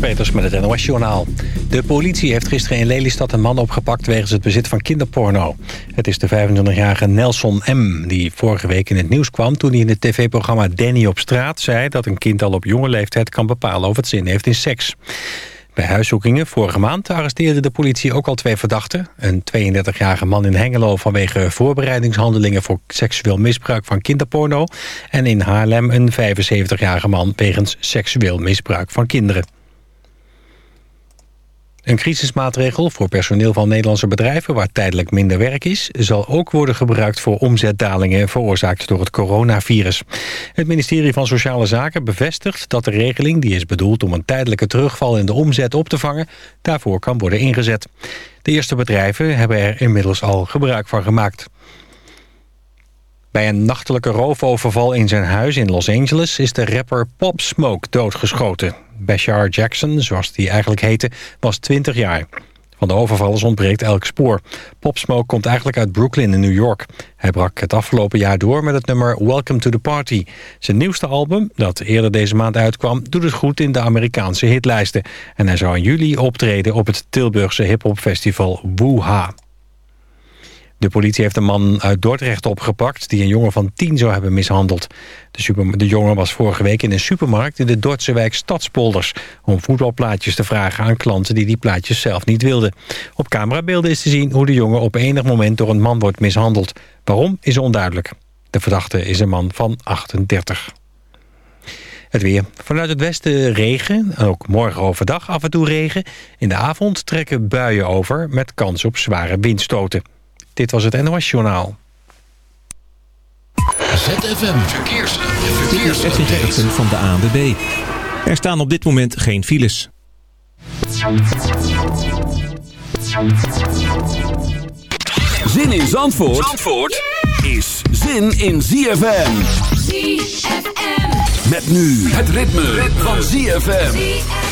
Peters met het NOS-journaal. De politie heeft gisteren in Lelystad een man opgepakt... wegens het bezit van kinderporno. Het is de 25-jarige Nelson M. die vorige week in het nieuws kwam... toen hij in het tv-programma Danny op straat zei... dat een kind al op jonge leeftijd kan bepalen of het zin heeft in seks. Bij huiszoekingen vorige maand arresteerde de politie ook al twee verdachten. Een 32-jarige man in Hengelo vanwege voorbereidingshandelingen... voor seksueel misbruik van kinderporno. En in Haarlem een 75-jarige man wegens seksueel misbruik van kinderen. Een crisismaatregel voor personeel van Nederlandse bedrijven... waar tijdelijk minder werk is... zal ook worden gebruikt voor omzetdalingen... veroorzaakt door het coronavirus. Het ministerie van Sociale Zaken bevestigt dat de regeling... die is bedoeld om een tijdelijke terugval in de omzet op te vangen... daarvoor kan worden ingezet. De eerste bedrijven hebben er inmiddels al gebruik van gemaakt. Bij een nachtelijke roofoverval in zijn huis in Los Angeles... is de rapper Pop Smoke doodgeschoten. Bashar Jackson, zoals hij eigenlijk heette, was 20 jaar. Van de overvallers ontbreekt elk spoor. Pop Smoke komt eigenlijk uit Brooklyn in New York. Hij brak het afgelopen jaar door met het nummer Welcome to the Party. Zijn nieuwste album, dat eerder deze maand uitkwam... doet het goed in de Amerikaanse hitlijsten. En hij zou in juli optreden op het Tilburgse hiphopfestival Woo-Ha. De politie heeft een man uit Dordrecht opgepakt... die een jongen van tien zou hebben mishandeld. De, jongen was vorige week in een supermarkt in de Dordtse wijk Stadspolders... om voetbalplaatjes te vragen aan klanten die die plaatjes zelf niet wilden. Op camerabeelden is te zien hoe de jongen op enig moment door een man wordt mishandeld. Waarom is onduidelijk. De verdachte is een man van 38. Het weer. Vanuit het westen regen. Ook morgen overdag af en toe regen. In de avond trekken buien over met kans op zware windstoten. Dit was het NOS Journaal. ZFM Verkeers. Verkeers. Dit is van de ANWB. Er staan op dit moment geen files. Zin in Zandvoort, Zandvoort is zin in ZFM. ZFM. Met nu het ritme, ritme. van ZFM. All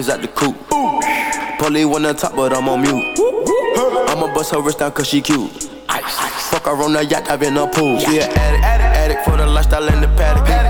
Blow the coop. Polly wanna top, but I'm on mute. I'ma bust her wrist down cause she cute. Fuck her on the yacht, I've been a pool. She an addict, addict, addict for the lifestyle in the paddock.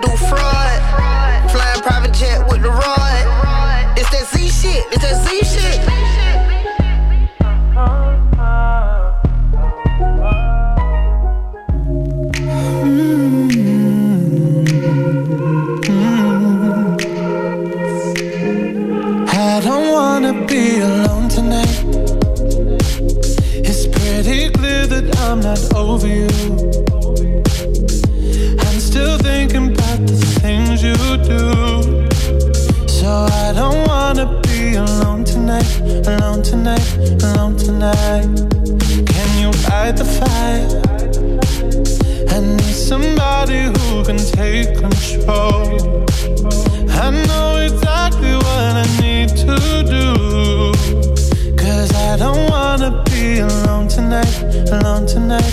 Do fraud. Flying private jet take control. I know exactly what I need to do. Cause I don't wanna be alone tonight, alone tonight,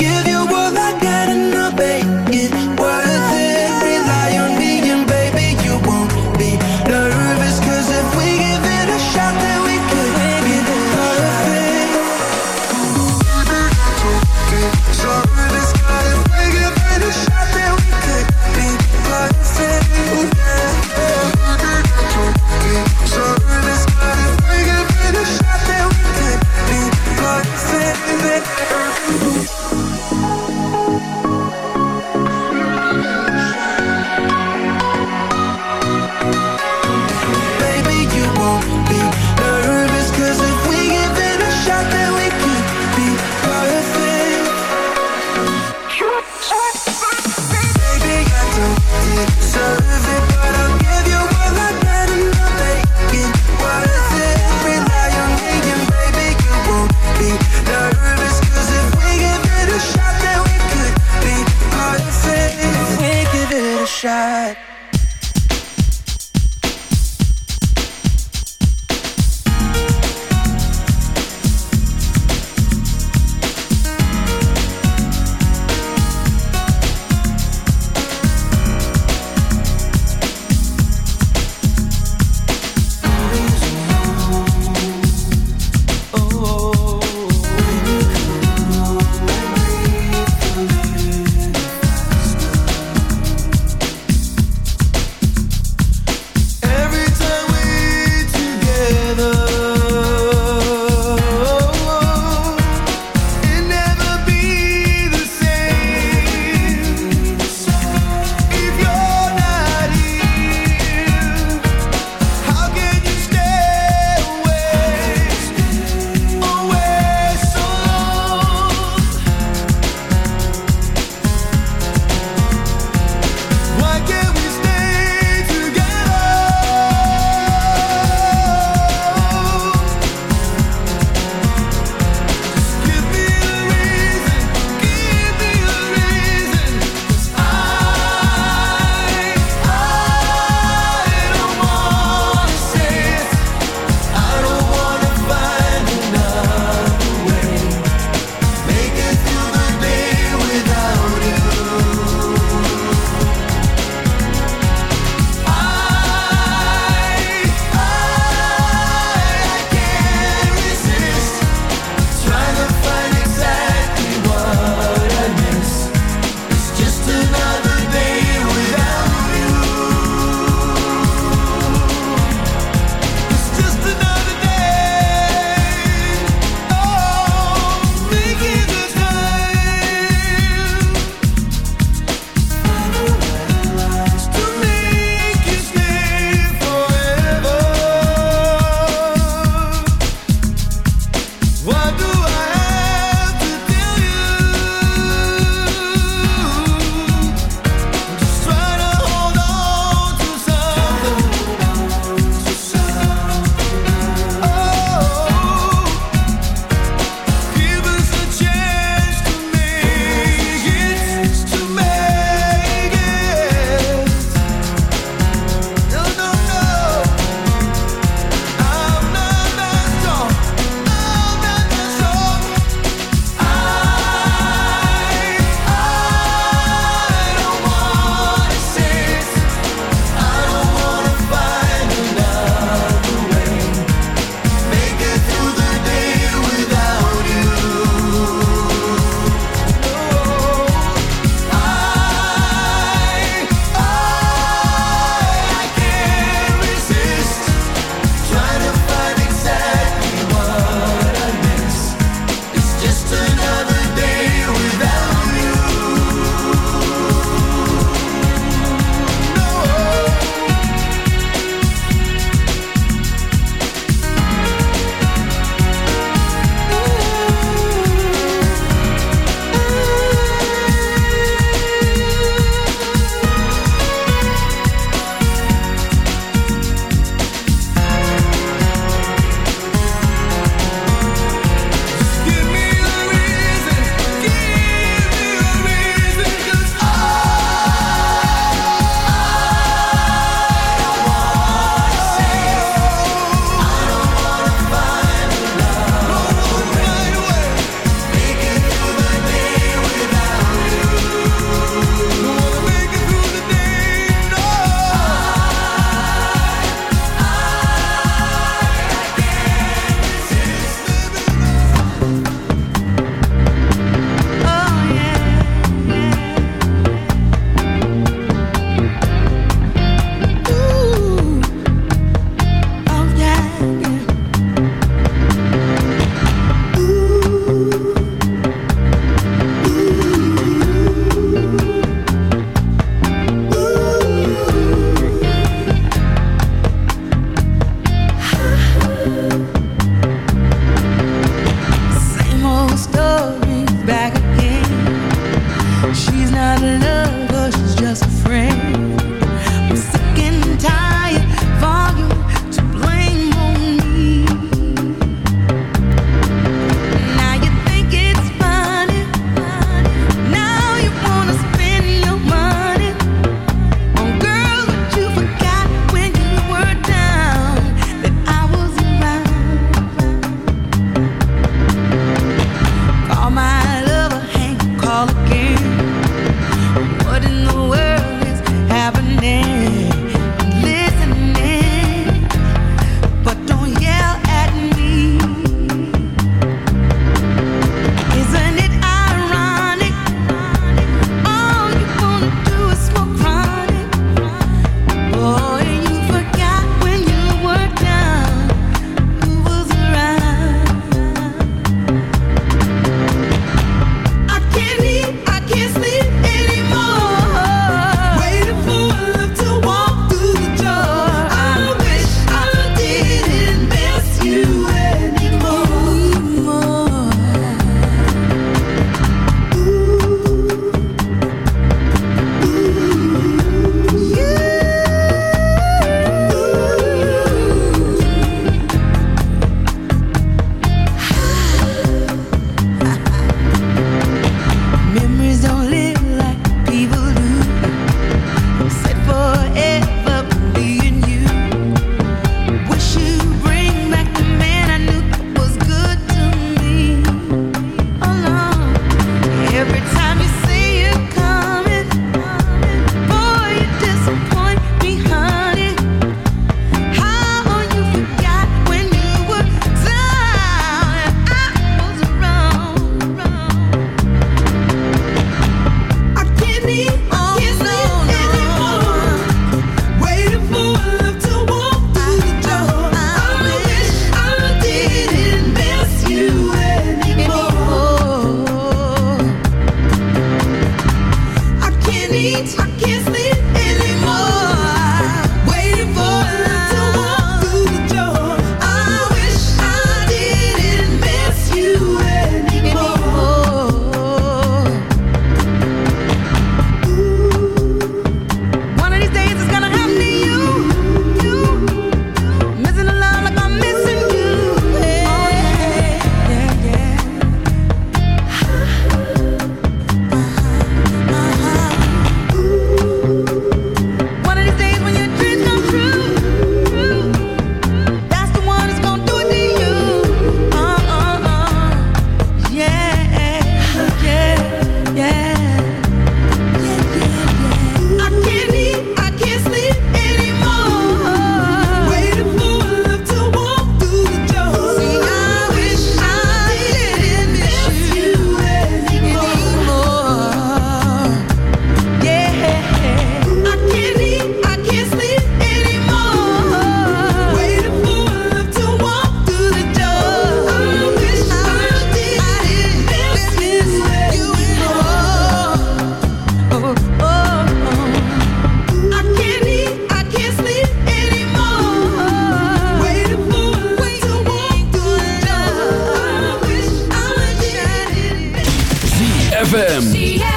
Every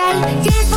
Oh,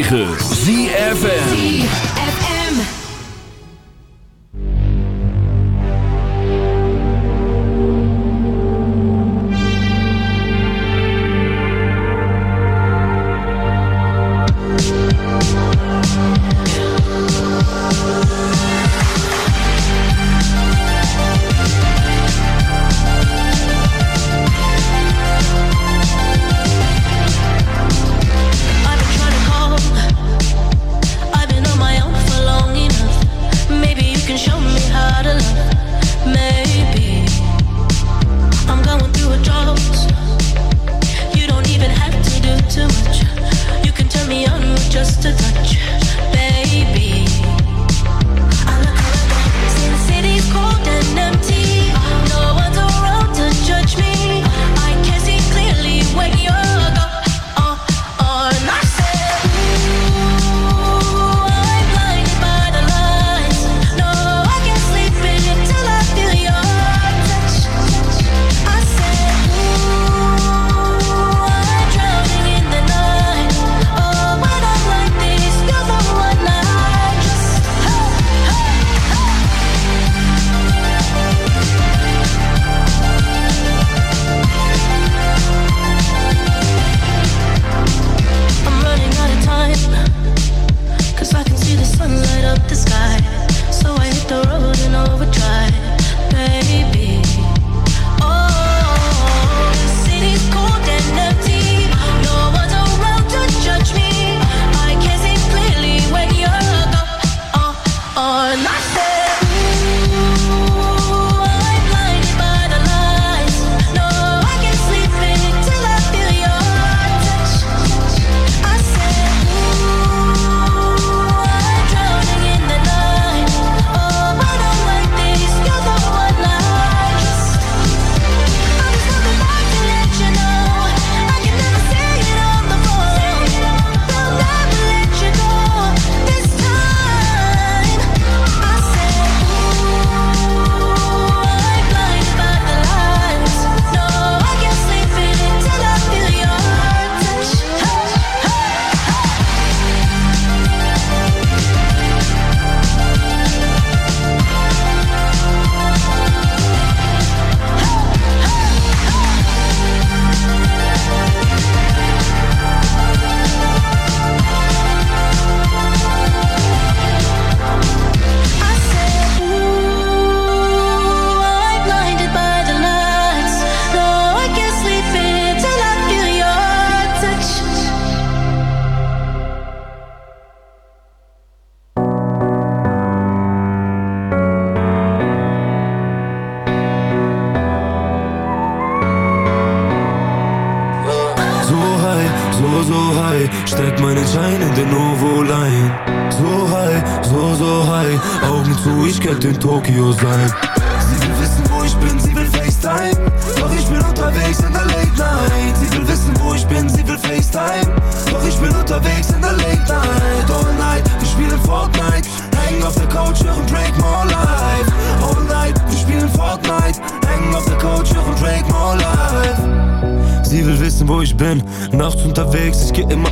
9. könnte in Tokio sein. Sie will wissen, wo ich bin, sie will FaceTime. Doch ich bin unterwegs in der Late Night. Sie will wissen, wo ich bin, sie will FaceTime. Doch ich bin unterwegs in der Late Night. All night, wir spielen Fortnite. Hängen auf der Couch, hören Drake More Life. All night, wir spielen Fortnite. Hängen auf der Couch, hören Drake More Life. Sie will wissen, wo ich bin, nachts unterwegs, ich geh immer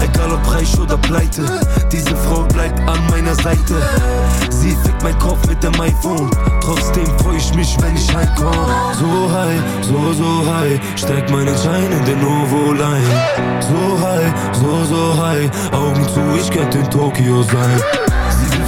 Egal ob reich oder pleite, diese Frau bleibt an meiner Seite. Sie fickt mein Kopf mit dem iPhone. Trotzdem freu ich mich, wenn ich heimkomm. So high, so, so high, steck meinen Schein in den Ovo-Line. So high, so, so high, Augen zu, ich könnte in Tokio sein. Sie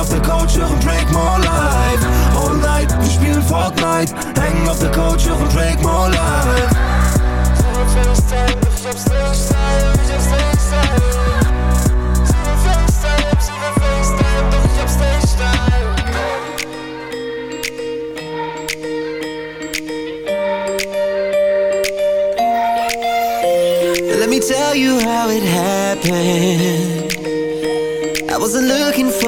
Auf der Couch, hören Drake More Life. All night, wir spielen Fortnite. Hängen auf der Couch, hören Drake More Life. Let me tell you how it happened.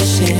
passion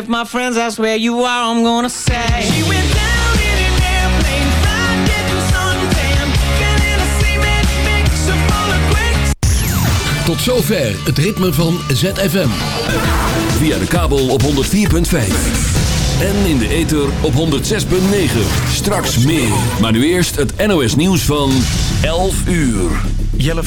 if my friends ask where you are, I'm gonna say. Tot zover het ritme van ZFM. Via de kabel op 104.5. En in de ether op 106.9. Straks meer. Maar nu eerst het NOS nieuws van 11 uur. Jelle